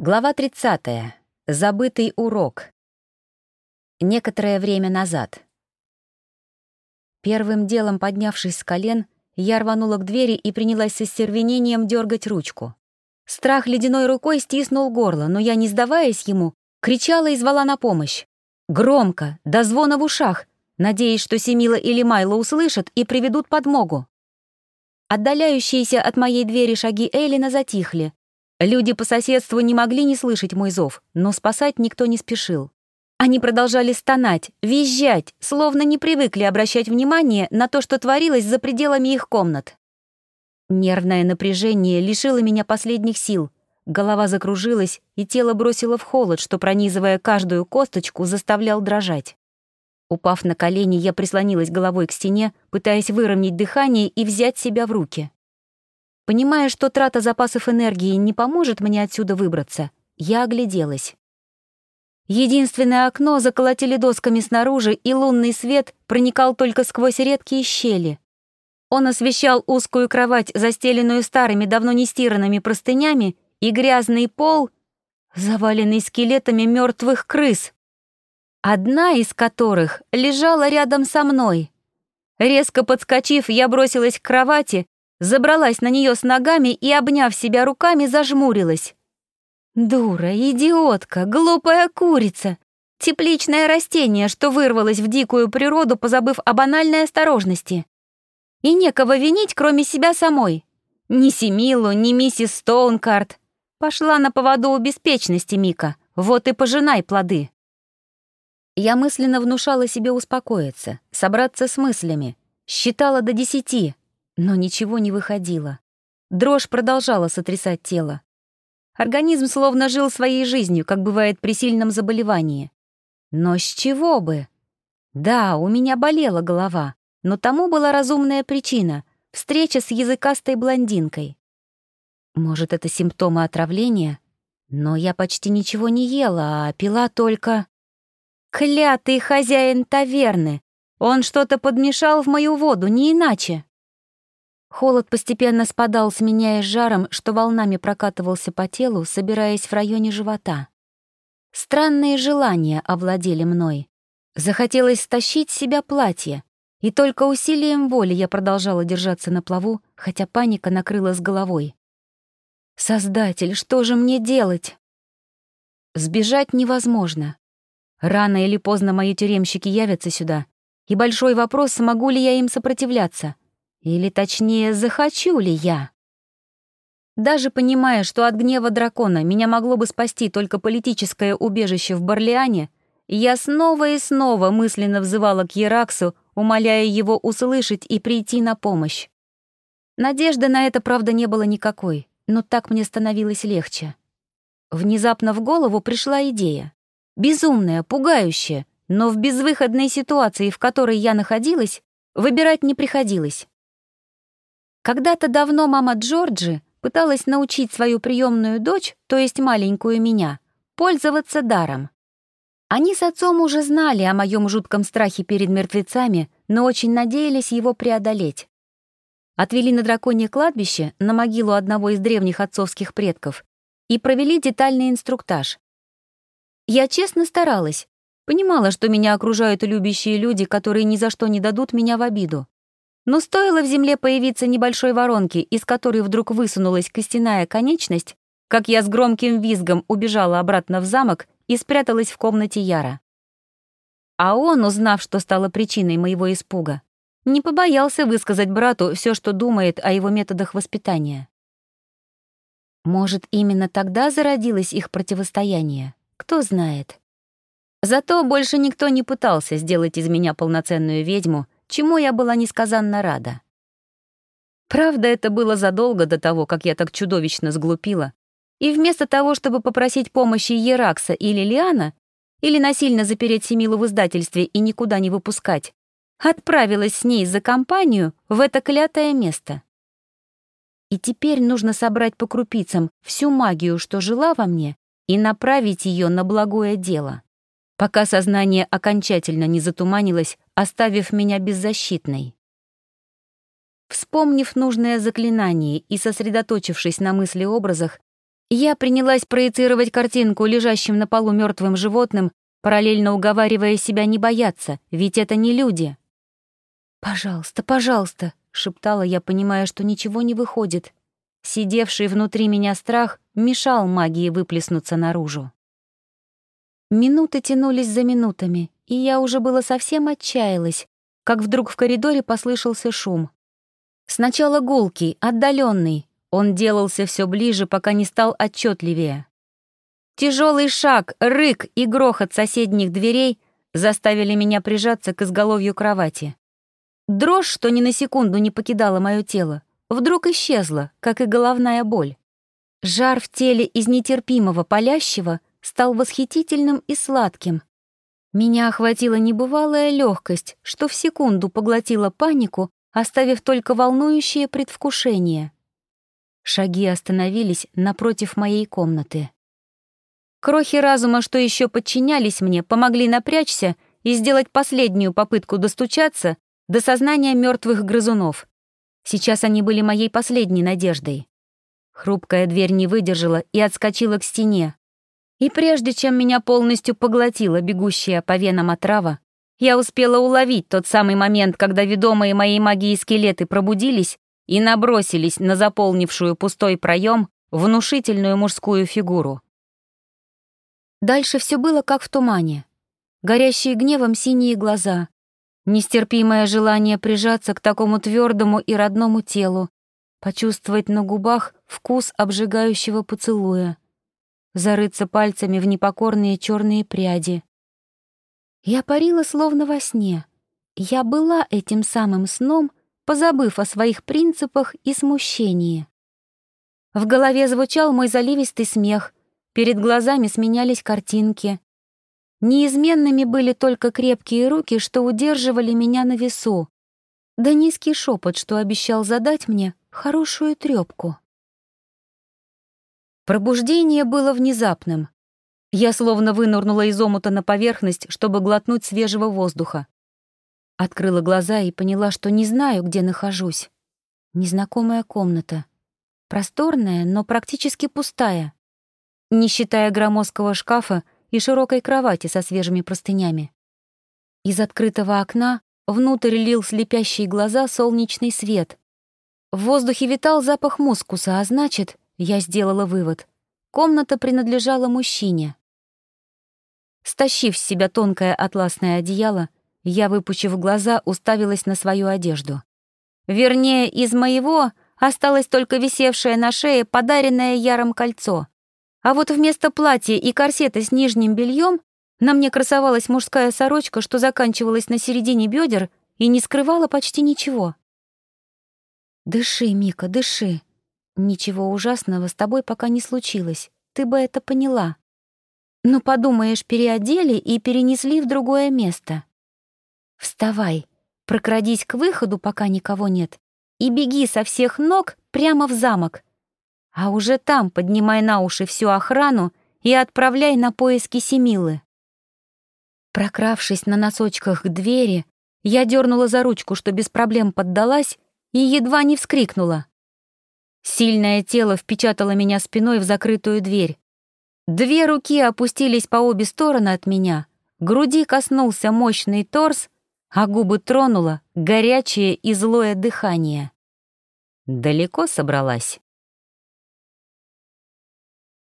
Глава 30. Забытый урок. Некоторое время назад. Первым делом, поднявшись с колен, я рванула к двери и принялась со стервенением дергать ручку. Страх ледяной рукой стиснул горло, но я, не сдаваясь ему, кричала и звала на помощь. Громко, до звона в ушах, надеясь, что Семила или Майла услышат и приведут подмогу. Отдаляющиеся от моей двери шаги Эллина затихли, Люди по соседству не могли не слышать мой зов, но спасать никто не спешил. Они продолжали стонать, визжать, словно не привыкли обращать внимание на то, что творилось за пределами их комнат. Нервное напряжение лишило меня последних сил. Голова закружилась, и тело бросило в холод, что, пронизывая каждую косточку, заставлял дрожать. Упав на колени, я прислонилась головой к стене, пытаясь выровнять дыхание и взять себя в руки. Понимая, что трата запасов энергии не поможет мне отсюда выбраться, я огляделась. Единственное окно заколотили досками снаружи, и лунный свет проникал только сквозь редкие щели. Он освещал узкую кровать, застеленную старыми, давно не стиранными простынями, и грязный пол, заваленный скелетами мертвых крыс, одна из которых лежала рядом со мной. Резко подскочив, я бросилась к кровати, забралась на нее с ногами и, обняв себя руками, зажмурилась. Дура, идиотка, глупая курица, тепличное растение, что вырвалось в дикую природу, позабыв о банальной осторожности. И некого винить, кроме себя самой. Ни Семилу, ни миссис Стоункарт. Пошла на поводу у беспечности, Мика. Вот и пожинай плоды. Я мысленно внушала себе успокоиться, собраться с мыслями. Считала до десяти, но ничего не выходило. Дрожь продолжала сотрясать тело. Организм словно жил своей жизнью, как бывает при сильном заболевании. Но с чего бы? Да, у меня болела голова, но тому была разумная причина — встреча с языкастой блондинкой. Может, это симптомы отравления? Но я почти ничего не ела, а пила только... Клятый хозяин таверны! Он что-то подмешал в мою воду, не иначе. Холод постепенно спадал, сменяясь жаром, что волнами прокатывался по телу, собираясь в районе живота. Странные желания овладели мной. Захотелось стащить с себя платье, и только усилием воли я продолжала держаться на плаву, хотя паника накрыла с головой. «Создатель, что же мне делать?» Сбежать невозможно. Рано или поздно мои тюремщики явятся сюда, и большой вопрос, смогу ли я им сопротивляться — или точнее, захочу ли я? Даже понимая, что от гнева дракона меня могло бы спасти только политическое убежище в Барлиане, я снова и снова мысленно взывала к Ераксу, умоляя его услышать и прийти на помощь. Надежды на это, правда, не было никакой, но так мне становилось легче. Внезапно в голову пришла идея. Безумная, пугающая, но в безвыходной ситуации, в которой я находилась, выбирать не приходилось. Когда-то давно мама Джорджи пыталась научить свою приемную дочь, то есть маленькую меня, пользоваться даром. Они с отцом уже знали о моем жутком страхе перед мертвецами, но очень надеялись его преодолеть. Отвели на драконье кладбище, на могилу одного из древних отцовских предков, и провели детальный инструктаж. Я честно старалась, понимала, что меня окружают любящие люди, которые ни за что не дадут меня в обиду. Но стоило в земле появиться небольшой воронке, из которой вдруг высунулась костяная конечность, как я с громким визгом убежала обратно в замок и спряталась в комнате Яра. А он, узнав, что стало причиной моего испуга, не побоялся высказать брату все, что думает о его методах воспитания. Может, именно тогда зародилось их противостояние? Кто знает. Зато больше никто не пытался сделать из меня полноценную ведьму чему я была несказанно рада. Правда, это было задолго до того, как я так чудовищно сглупила, и вместо того, чтобы попросить помощи Еракса или Лиана, или насильно запереть Семилу в издательстве и никуда не выпускать, отправилась с ней за компанию в это клятое место. И теперь нужно собрать по крупицам всю магию, что жила во мне, и направить ее на благое дело пока сознание окончательно не затуманилось, оставив меня беззащитной. Вспомнив нужное заклинание и сосредоточившись на мысли-образах, Я принялась проецировать картинку лежащим на полу мертвым животным, параллельно уговаривая себя не бояться, ведь это не люди. «Пожалуйста, пожалуйста», — шептала я, понимая, что ничего не выходит. Сидевший внутри меня страх мешал магии выплеснуться наружу. Минуты тянулись за минутами, и я уже было совсем отчаялась, как вдруг в коридоре послышался шум. Сначала гулкий, отдаленный, он делался все ближе, пока не стал отчетливее. Тяжелый шаг, рык и грохот соседних дверей заставили меня прижаться к изголовью кровати. Дрожь, что ни на секунду не покидала мое тело, вдруг исчезла, как и головная боль. Жар в теле из нетерпимого палящего стал восхитительным и сладким. Меня охватила небывалая легкость, что в секунду поглотила панику, оставив только волнующее предвкушение. Шаги остановились напротив моей комнаты. Крохи разума, что еще подчинялись мне, помогли напрячься и сделать последнюю попытку достучаться до сознания мертвых грызунов. Сейчас они были моей последней надеждой. Хрупкая дверь не выдержала и отскочила к стене. И прежде чем меня полностью поглотила бегущая по венам отрава, я успела уловить тот самый момент, когда ведомые моей магией скелеты пробудились и набросились на заполнившую пустой проем внушительную мужскую фигуру. Дальше все было как в тумане. Горящие гневом синие глаза, нестерпимое желание прижаться к такому твердому и родному телу, почувствовать на губах вкус обжигающего поцелуя, зарыться пальцами в непокорные черные пряди. Я парила словно во сне. Я была этим самым сном, позабыв о своих принципах и смущении. В голове звучал мой заливистый смех, Перед глазами сменялись картинки. Неизменными были только крепкие руки, что удерживали меня на весу, да низкий шепот, что обещал задать мне хорошую трёпку. Пробуждение было внезапным. Я словно вынырнула из омута на поверхность, чтобы глотнуть свежего воздуха. Открыла глаза и поняла, что не знаю, где нахожусь. Незнакомая комната. Просторная, но практически пустая не считая громоздкого шкафа и широкой кровати со свежими простынями. Из открытого окна внутрь лил слепящие глаза солнечный свет. В воздухе витал запах мускуса, а значит, я сделала вывод. Комната принадлежала мужчине. Стащив с себя тонкое атласное одеяло, я, выпучив глаза, уставилась на свою одежду. Вернее, из моего осталось только висевшее на шее подаренное Яром кольцо. А вот вместо платья и корсета с нижним бельем на мне красовалась мужская сорочка, что заканчивалась на середине бедер и не скрывала почти ничего. «Дыши, Мика, дыши. Ничего ужасного с тобой пока не случилось. Ты бы это поняла. Ну, подумаешь, переодели и перенесли в другое место. Вставай, прокрадись к выходу, пока никого нет, и беги со всех ног прямо в замок. А уже там поднимай на уши всю охрану и отправляй на поиски Семилы. Прокравшись на носочках к двери, я дернула за ручку, что без проблем поддалась, и едва не вскрикнула. Сильное тело впечатало меня спиной в закрытую дверь. Две руки опустились по обе стороны от меня, груди коснулся мощный торс, а губы тронуло горячее и злое дыхание. Далеко собралась?